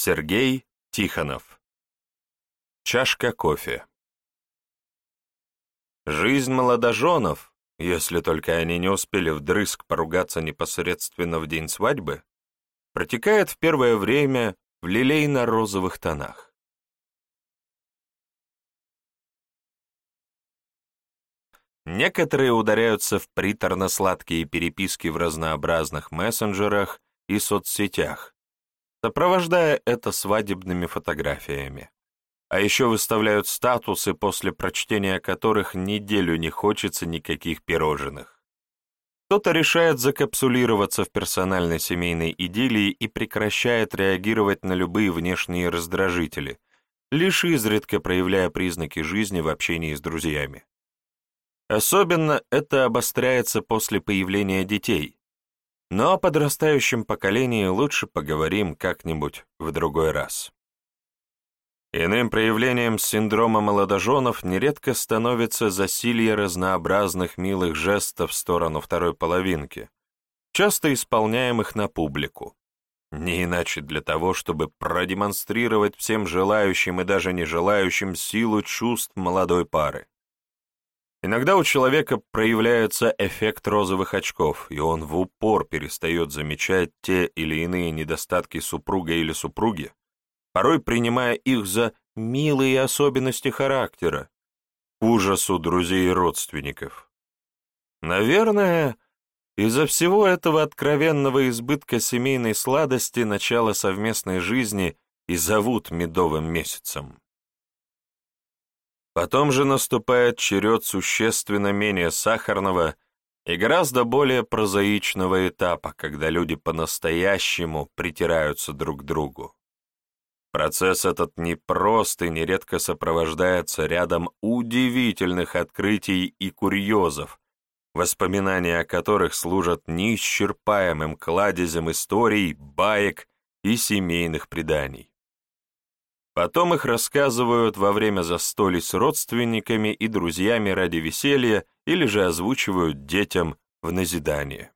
Сергей Тихонов. Чашка кофе. Жизнь молодоженов, если только они не успели вдрызг поругаться непосредственно в день свадьбы, протекает в первое время в лилейно-розовых тонах. Некоторые ударяются в приторно-сладкие переписки в разнообразных мессенджерах и соцсетях, сопровождая это свадебными фотографиями. А еще выставляют статусы, после прочтения которых неделю не хочется никаких пирожных. Кто-то решает закапсулироваться в персональной семейной идиллии и прекращает реагировать на любые внешние раздражители, лишь изредка проявляя признаки жизни в общении с друзьями. Особенно это обостряется после появления детей, но о подрастающем поколении лучше поговорим как-нибудь в другой раз. Иным проявлением синдрома молодоженов нередко становится засилье разнообразных милых жестов в сторону второй половинки, часто исполняемых на публику. Не иначе для того, чтобы продемонстрировать всем желающим и даже нежелающим силу чувств молодой пары. Иногда у человека проявляется эффект розовых очков, и он в упор перестает замечать те или иные недостатки супруга или супруги, порой принимая их за милые особенности характера, к ужасу друзей и родственников. Наверное, из-за всего этого откровенного избытка семейной сладости начало совместной жизни и зовут медовым месяцем. Потом же наступает черед существенно менее сахарного и гораздо более прозаичного этапа, когда люди по-настоящему притираются друг к другу. Процесс этот непрост и нередко сопровождается рядом удивительных открытий и курьезов, воспоминания о которых служат неисчерпаемым кладезем историй, баек и семейных преданий. Потом их рассказывают во время застолий с родственниками и друзьями ради веселья или же озвучивают детям в назидание.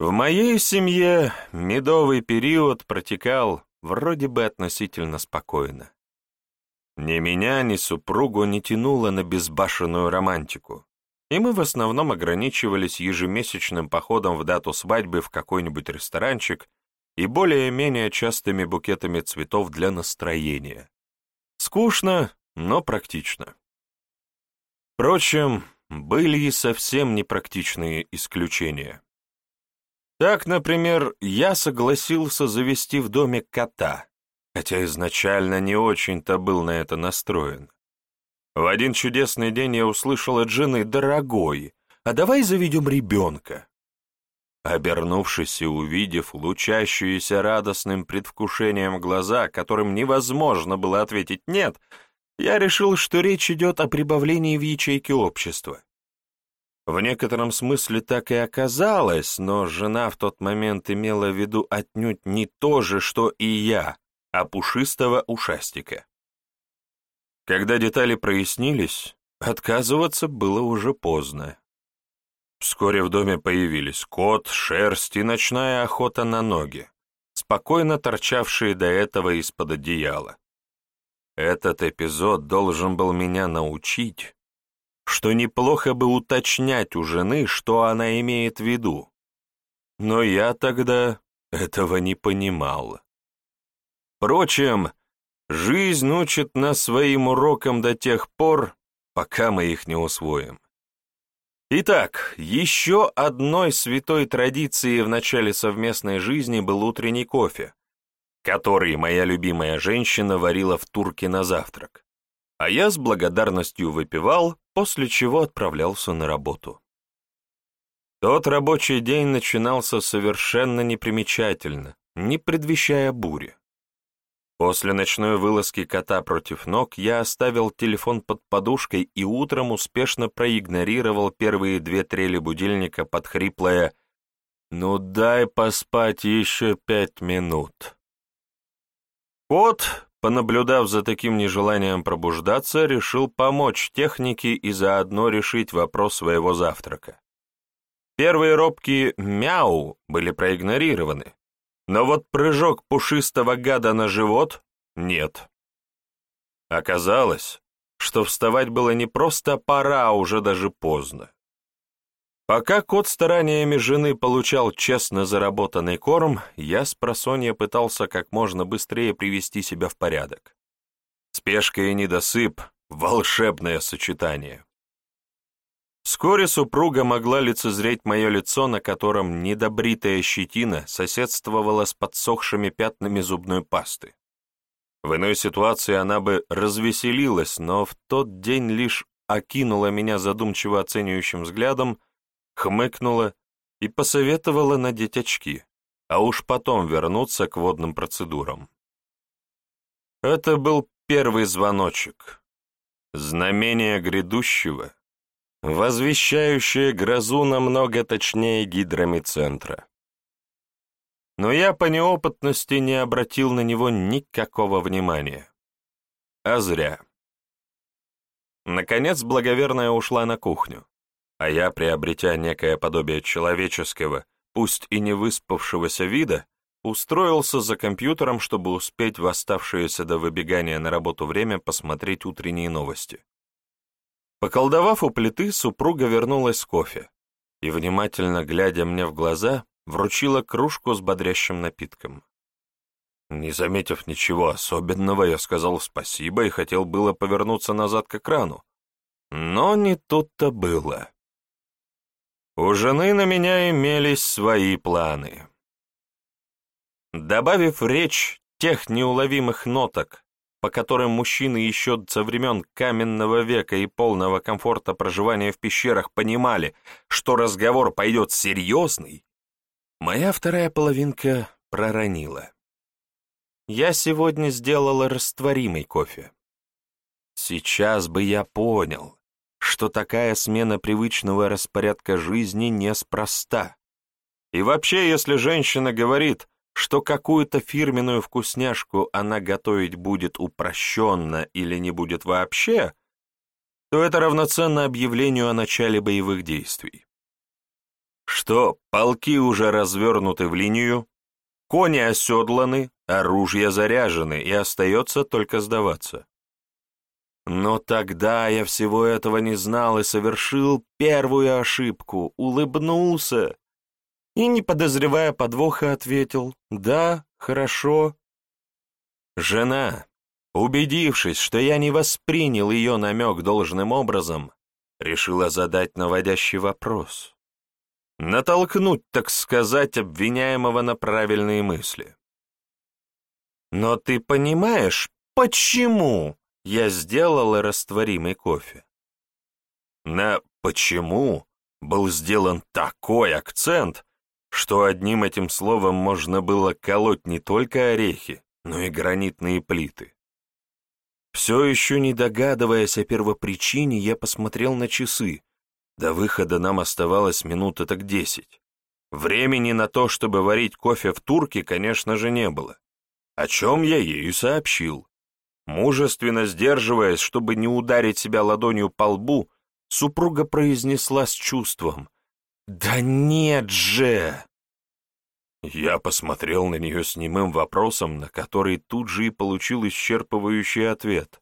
В моей семье медовый период протекал вроде бы относительно спокойно. Ни меня, ни супругу не тянуло на безбашенную романтику, и мы в основном ограничивались ежемесячным походом в дату свадьбы в какой-нибудь ресторанчик и более-менее частыми букетами цветов для настроения. Скучно, но практично. Впрочем, были и совсем непрактичные исключения. Так, например, я согласился завести в доме кота, хотя изначально не очень-то был на это настроен. В один чудесный день я услышал от жены «Дорогой, а давай заведем ребенка». Обернувшись и увидев лучащиеся радостным предвкушением глаза, которым невозможно было ответить «нет», я решил, что речь идет о прибавлении в ячейке общества. В некотором смысле так и оказалось, но жена в тот момент имела в виду отнюдь не то же, что и я, а пушистого ушастика. Когда детали прояснились, отказываться было уже поздно. Вскоре в доме появились кот, шерсть и ночная охота на ноги, спокойно торчавшие до этого из-под одеяла. Этот эпизод должен был меня научить, что неплохо бы уточнять у жены, что она имеет в виду. Но я тогда этого не понимал. Впрочем, жизнь учит нас своим урокам до тех пор, пока мы их не усвоим. Итак, еще одной святой традицией в начале совместной жизни был утренний кофе, который моя любимая женщина варила в турке на завтрак, а я с благодарностью выпивал, после чего отправлялся на работу. Тот рабочий день начинался совершенно непримечательно, не предвещая бури. После ночной вылазки кота против ног я оставил телефон под подушкой и утром успешно проигнорировал первые две трели будильника под хриплое «Ну дай поспать еще пять минут». Кот, понаблюдав за таким нежеланием пробуждаться, решил помочь технике и заодно решить вопрос своего завтрака. Первые робкие «мяу» были проигнорированы, Но вот прыжок пушистого гада на живот — нет. Оказалось, что вставать было не просто пора, а уже даже поздно. Пока кот стараниями жены получал честно заработанный корм, я с просонья пытался как можно быстрее привести себя в порядок. Спешка и недосып — волшебное сочетание. Вскоре супруга могла лицезреть мое лицо, на котором недобритая щетина соседствовала с подсохшими пятнами зубной пасты. В иной ситуации она бы развеселилась, но в тот день лишь окинула меня задумчиво оценивающим взглядом, хмыкнула и посоветовала надеть очки, а уж потом вернуться к водным процедурам. Это был первый звоночек. Знамение грядущего, возвещающее грозу намного точнее гидромедцентра. Но я по неопытности не обратил на него никакого внимания. А зря. Наконец благоверная ушла на кухню а я, приобретя некое подобие человеческого, пусть и не выспавшегося вида, устроился за компьютером, чтобы успеть в оставшееся до выбегания на работу время посмотреть утренние новости. Поколдовав у плиты, супруга вернулась с кофе и, внимательно глядя мне в глаза, вручила кружку с бодрящим напитком. Не заметив ничего особенного, я сказал спасибо и хотел было повернуться назад к экрану. Но не тут-то было. У жены на меня имелись свои планы. Добавив речь тех неуловимых ноток, по которым мужчины еще со времен каменного века и полного комфорта проживания в пещерах понимали, что разговор пойдет серьезный, моя вторая половинка проронила. Я сегодня сделала растворимый кофе. Сейчас бы я понял, что такая смена привычного распорядка жизни неспроста. И вообще, если женщина говорит, что какую-то фирменную вкусняшку она готовить будет упрощенно или не будет вообще, то это равноценно объявлению о начале боевых действий. Что, полки уже развернуты в линию, кони оседланы, оружие заряжены, и остается только сдаваться. Но тогда я всего этого не знал и совершил первую ошибку, улыбнулся и, не подозревая подвоха, ответил «Да, хорошо». Жена, убедившись, что я не воспринял ее намек должным образом, решила задать наводящий вопрос. Натолкнуть, так сказать, обвиняемого на правильные мысли. «Но ты понимаешь, почему?» я сделала растворимый кофе. На «почему» был сделан такой акцент, что одним этим словом можно было колоть не только орехи, но и гранитные плиты. Все еще не догадываясь о первопричине, я посмотрел на часы. До выхода нам оставалось минуты так десять. Времени на то, чтобы варить кофе в турке, конечно же, не было. О чем я ею сообщил. Мужественно сдерживаясь, чтобы не ударить себя ладонью по лбу, супруга произнесла с чувством. «Да нет же!» Я посмотрел на нее с немым вопросом, на который тут же и получил исчерпывающий ответ.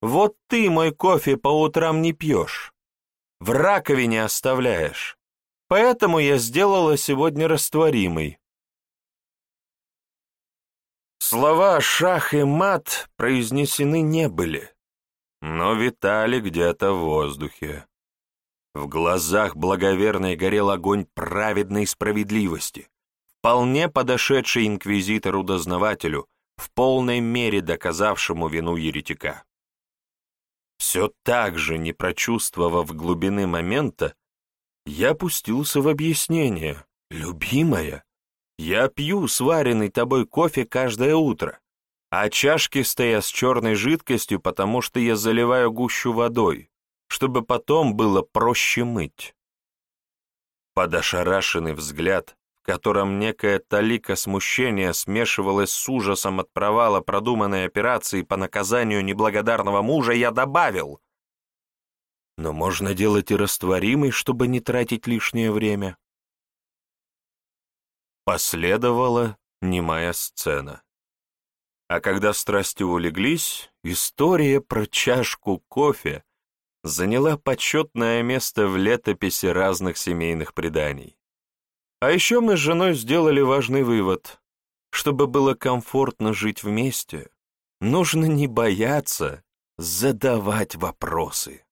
«Вот ты мой кофе по утрам не пьешь, в раковине оставляешь, поэтому я сделала сегодня растворимый. Слова «шах» и «мат» произнесены не были, но витали где-то в воздухе. В глазах благоверной горел огонь праведной справедливости, вполне подошедший инквизитору-дознавателю, в полной мере доказавшему вину еретика. Все так же, не прочувствовав глубины момента, я пустился в объяснение. «Любимая, я пью сваренный тобой кофе каждое утро, а чашки стоят с черной жидкостью, потому что я заливаю гущу водой, чтобы потом было проще мыть. Под ошарашенный взгляд, в котором некая талика смущения смешивалась с ужасом от провала продуманной операции по наказанию неблагодарного мужа, я добавил. Но можно делать и растворимый, чтобы не тратить лишнее время. Последовала немая сцена. А когда страсти улеглись, история про чашку кофе заняла почетное место в летописи разных семейных преданий. А еще мы с женой сделали важный вывод. Чтобы было комфортно жить вместе, нужно не бояться задавать вопросы.